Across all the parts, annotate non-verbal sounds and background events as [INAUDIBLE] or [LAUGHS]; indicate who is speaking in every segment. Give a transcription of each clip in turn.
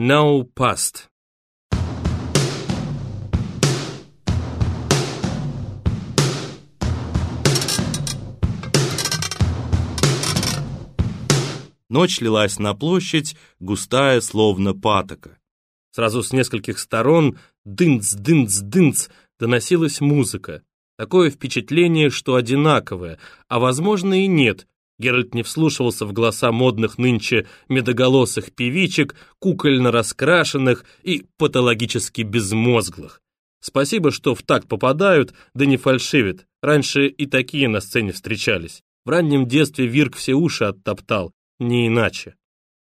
Speaker 1: Now Past. Ночь лилась на площадь, густая, словно патока. Сразу с нескольких сторон дынц-дынц-дынц доносилась музыка. Такое впечатление, что одинаковое, а возможно и нет. Геральт не вслушивался в голоса модных нынче медоголосых певичек, кукольно раскрашенных и патологически безмозглых. Спасибо, что в такт попадают, да не фальшивят. Раньше и такие на сцене встречались. В раннем детстве Вирк все уши оттоптал, не иначе.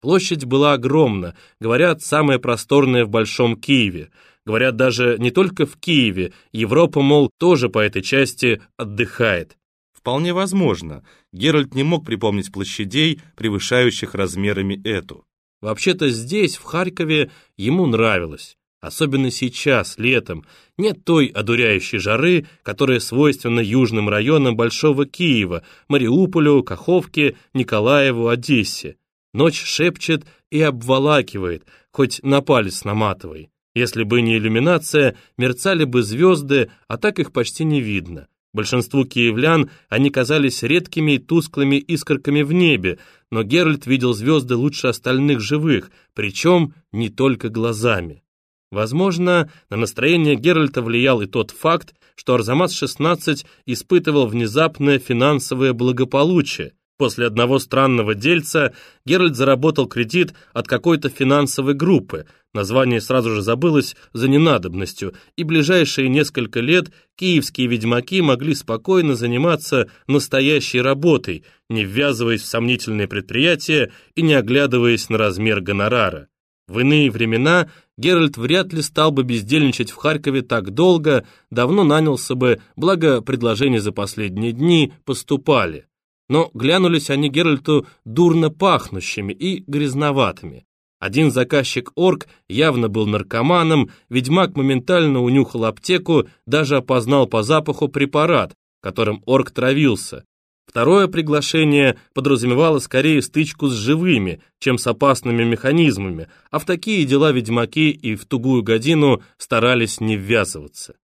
Speaker 1: Площадь была огромна, говорят, самая просторная в Большом Киеве. Говорят, даже не только в Киеве, Европа, мол, тоже по этой части отдыхает. Вполне возможно, Геральт не мог припомнить площадей, превышающих размерами эту. Вообще-то здесь, в Харькове, ему нравилось. Особенно сейчас, летом, нет той одуряющей жары, которая свойственна южным районам Большого Киева, Мариуполю, Каховке, Николаеву, Одессе. Ночь шепчет и обволакивает, хоть на палец наматывай. Если бы не иллюминация, мерцали бы звезды, а так их почти не видно. Большинству киевлян они казались редкими и тусклыми искорками в небе, но Геральт видел звезды лучше остальных живых, причем не только глазами. Возможно, на настроение Геральта влиял и тот факт, что Арзамас-16 испытывал внезапное финансовое благополучие, После одного странного дельца Геральт заработал кредит от какой-то финансовой группы, название сразу же забылось за ненадобностью, и ближайшие несколько лет киевские ведьмаки могли спокойно заниматься настоящей работой, не ввязываясь в сомнительные предприятия и не оглядываясь на размер гонорара. В иные времена Геральт вряд ли стал бы бездельничать в Харькове так долго, давно нанялся бы, благо предложения за последние дни поступали но глянулись они Геральту дурно пахнущими и грязноватыми. Один заказчик-орк явно был наркоманом, ведьмак моментально унюхал аптеку, даже опознал по запаху препарат, которым орк травился. Второе приглашение подразумевало скорее стычку с живыми, чем с опасными механизмами, а в такие дела ведьмаки и в тугую годину старались не ввязываться.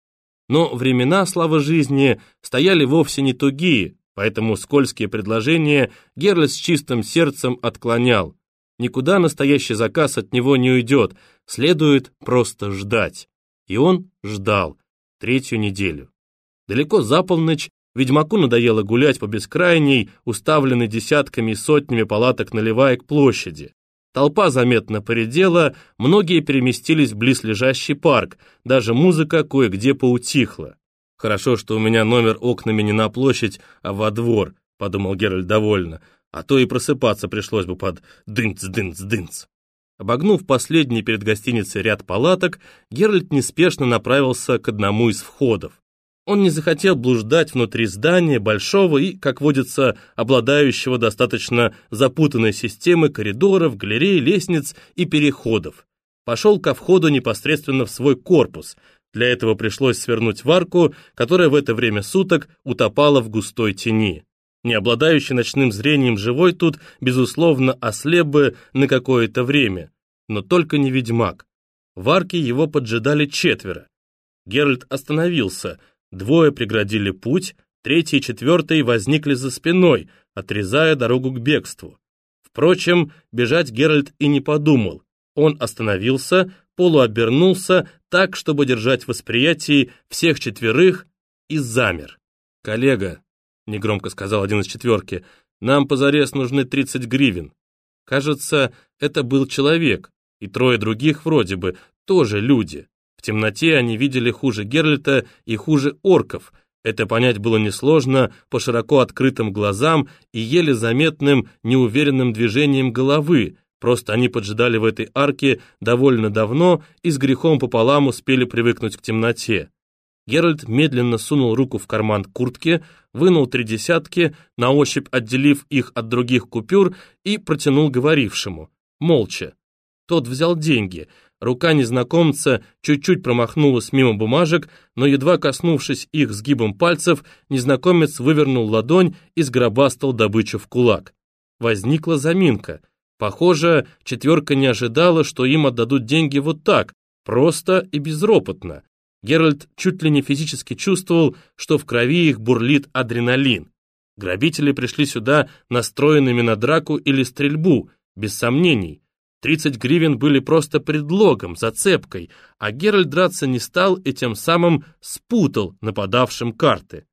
Speaker 1: Но времена, слава жизни, стояли вовсе не тугие, Поэтому скользкие предложения Герль с чистым сердцем отклонял. Никуда настоящий заказ от него не уйдет, следует просто ждать. И он ждал третью неделю. Далеко за полночь ведьмаку надоело гулять по бескрайней, уставленной десятками и сотнями палаток наливаек площади. Толпа заметно поредела, многие переместились в близлежащий парк, даже музыка кое-где поутихла. «Хорошо, что у меня номер окнами не на площадь, а во двор», — подумал Геральт довольно, «а то и просыпаться пришлось бы под дынц-дынц-дынц». Обогнув последний перед гостиницей ряд палаток, Геральт неспешно направился к одному из входов. Он не захотел блуждать внутри здания, большого и, как водится, обладающего достаточно запутанной системой коридоров, галерей, лестниц и переходов. Пошел ко входу непосредственно в свой корпус, для этого пришлось свернуть в арку, которая в это время суток утопала в густой тени. Не обладающий ночным зрением живой тут, безусловно, ослеп бы на какое-то время, но только не ведьмак. В арке его поджидали четверо. Геральт остановился, двое преградили путь, третий и четвертый возникли за спиной, отрезая дорогу к бегству. Впрочем, бежать Геральт и не подумал. Он остановился, полуобернулся так, чтобы держать в восприятии всех четверых, и замер. «Коллега», — негромко сказал один из четверки, — «нам позарез нужны 30 гривен». Кажется, это был человек, и трое других вроде бы тоже люди. В темноте они видели хуже Герлита и хуже орков. Это понять было несложно по широко открытым глазам и еле заметным неуверенным движением головы, Просто они поджидали в этой арке довольно давно и с грехом пополам успели привыкнуть к темноте. Геральт медленно сунул руку в карман куртки, вынул три десятки, на ощупь отделив их от других купюр и протянул говорившему, молча. Тот взял деньги, рука незнакомца чуть-чуть промахнулась мимо бумажек, но едва коснувшись их сгибом пальцев, незнакомец вывернул ладонь и сгробастал добычу в кулак. Возникла заминка — Похоже, четверка не ожидала, что им отдадут деньги вот так, просто и безропотно. Геральт чуть ли не физически чувствовал, что в крови их бурлит адреналин. Грабители пришли сюда настроенными на драку или стрельбу, без сомнений. 30 гривен были просто предлогом, зацепкой, а Геральт драться не стал и тем самым спутал нападавшим карты.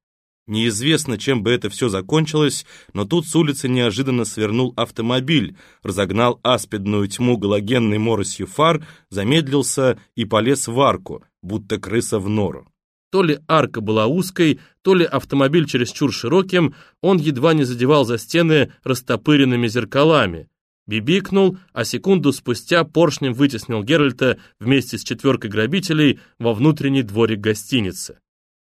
Speaker 1: Неизвестно, чем бы это все закончилось, но тут с улицы неожиданно свернул автомобиль, разогнал аспидную тьму галогенной моросью фар, замедлился и полез в арку, будто крыса в нору. То ли арка была узкой, то ли автомобиль чересчур широким, он едва не задевал за стены растопыренными зеркалами. Бибикнул, а секунду спустя поршнем вытеснил Геральта вместе с четверкой грабителей во внутренний дворик гостиницы.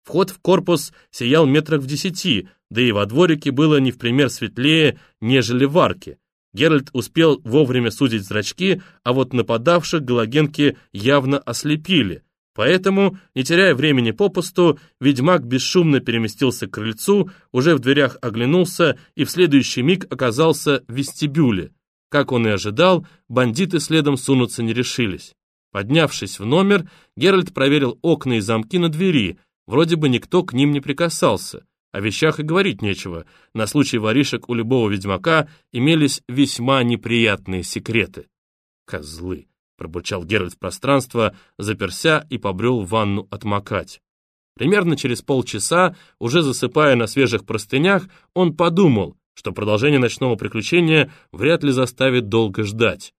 Speaker 1: Вход в корпус сиял метрах в десяти, да и во дворике было не в пример светлее, нежели в арке. Геральт успел вовремя сузить зрачки, а вот нападавших галогенки явно ослепили. Поэтому, не теряя времени попусту, ведьмак бесшумно переместился к крыльцу, уже в дверях оглянулся и в следующий миг оказался в вестибюле. Как он и ожидал, бандиты следом сунуться не решились. Поднявшись в номер, Геральт проверил окна и замки на двери, Вроде бы никто к ним не прикасался. О вещах и говорить нечего. На случай воришек у любого ведьмака имелись весьма неприятные секреты. «Козлы!» — пробурчал Геральт в пространство, заперся и побрел ванну отмокать. Примерно через полчаса, уже засыпая на свежих простынях, он подумал, что продолжение ночного приключения вряд ли заставит долго ждать.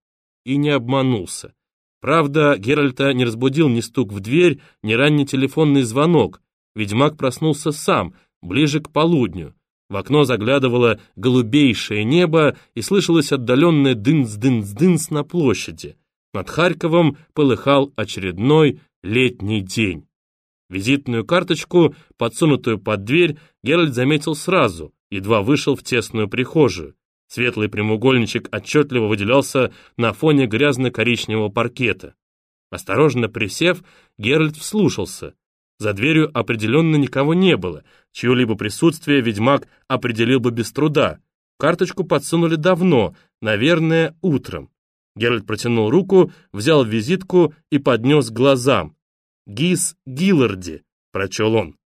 Speaker 1: И не обманулся. Правда, Геральта не разбудил ни стук в дверь, ни ранний телефонный звонок. Ведьмак проснулся сам, ближе к полудню. В окно заглядывало голубейшее небо и слышалось отдаленное дынц-дынц-дынц на площади. Над Харьковом полыхал очередной летний день. Визитную карточку, подсунутую под дверь, Геральт заметил сразу, едва вышел в тесную прихожую. Светлый прямоугольничек отчетливо выделялся на фоне грязно-коричневого паркета. Осторожно присев, Геральт вслушался. За дверью определенно никого не было, чье-либо присутствие ведьмак определил бы без труда. Карточку подсунули давно, наверное, утром. Геральт протянул руку, взял визитку и поднес глазам. «Гис Гилларди», — прочел он.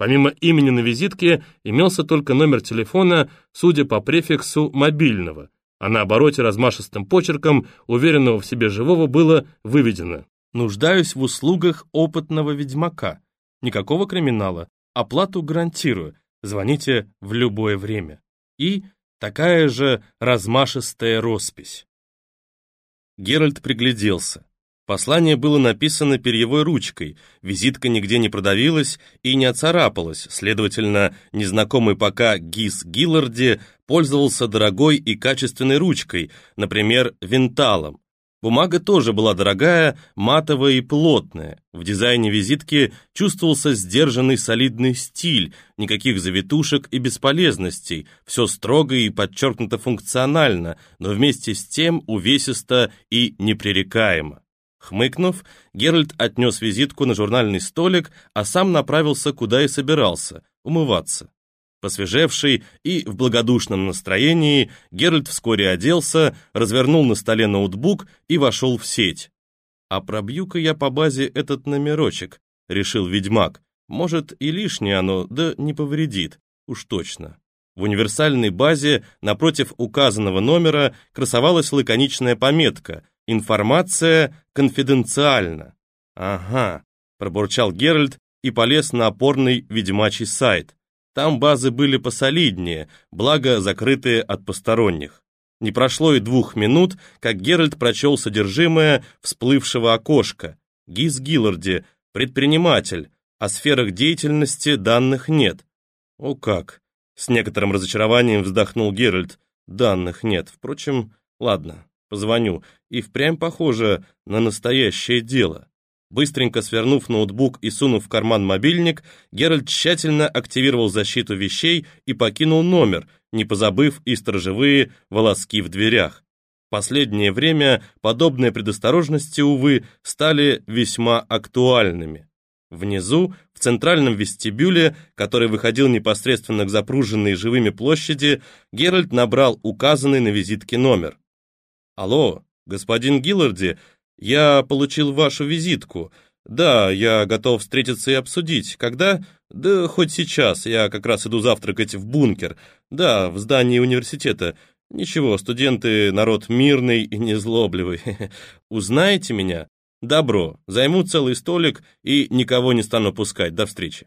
Speaker 1: Помимо имени на визитке имелся только номер телефона, судя по префиксу мобильного, а на обороте размашистым почерком уверенного в себе живого было выведено «Нуждаюсь в услугах опытного ведьмака. Никакого криминала. Оплату гарантирую. Звоните в любое время». И такая же размашистая роспись. Геральт пригляделся. Послание было написано перьевой ручкой, визитка нигде не продавилась и не оцарапалась, следовательно, незнакомый пока Гис Гилларди пользовался дорогой и качественной ручкой, например, винталом. Бумага тоже была дорогая, матовая и плотная. В дизайне визитки чувствовался сдержанный солидный стиль, никаких завитушек и бесполезностей, все строго и подчеркнуто функционально, но вместе с тем увесисто и непререкаемо. Хмыкнув, Геральт отнес визитку на журнальный столик, а сам направился куда и собирался – умываться. Посвежевший и в благодушном настроении, Геральт вскоре оделся, развернул на столе ноутбук и вошел в сеть. «А пробью-ка я по базе этот номерочек», — решил ведьмак. «Может, и лишнее оно, да не повредит, уж точно». В универсальной базе напротив указанного номера красовалась лаконичная пометка Информация конфиденциальна. Ага, пробурчал Геральт и полез на опорный ведьмачий сайт. Там базы были посолиднее, благо закрытые от посторонних. Не прошло и двух минут, как Геральт прочел содержимое всплывшего окошка. Гиз Гилларди, предприниматель, о сферах деятельности данных нет. О как! С некоторым разочарованием вздохнул Геральт. Данных нет. Впрочем, ладно, Позвоню. И впрямь похоже на настоящее дело. Быстренько свернув ноутбук и сунув в карман мобильник, Геральт тщательно активировал защиту вещей и покинул номер, не позабыв и сторожевые волоски в дверях. В последнее время подобные предосторожности, увы, стали весьма актуальными. Внизу, в центральном вестибюле, который выходил непосредственно к запруженной живыми площади, Геральт набрал указанный на визитке номер. Алло, господин Гилларди, я получил вашу визитку. Да, я готов встретиться и обсудить. Когда? Да хоть сейчас, я как раз иду завтракать в бункер. Да, в здании университета. Ничего, студенты народ мирный и незлобливый. [LAUGHS] Узнаете меня? Добро, займу целый столик и никого не стану пускать. До встречи.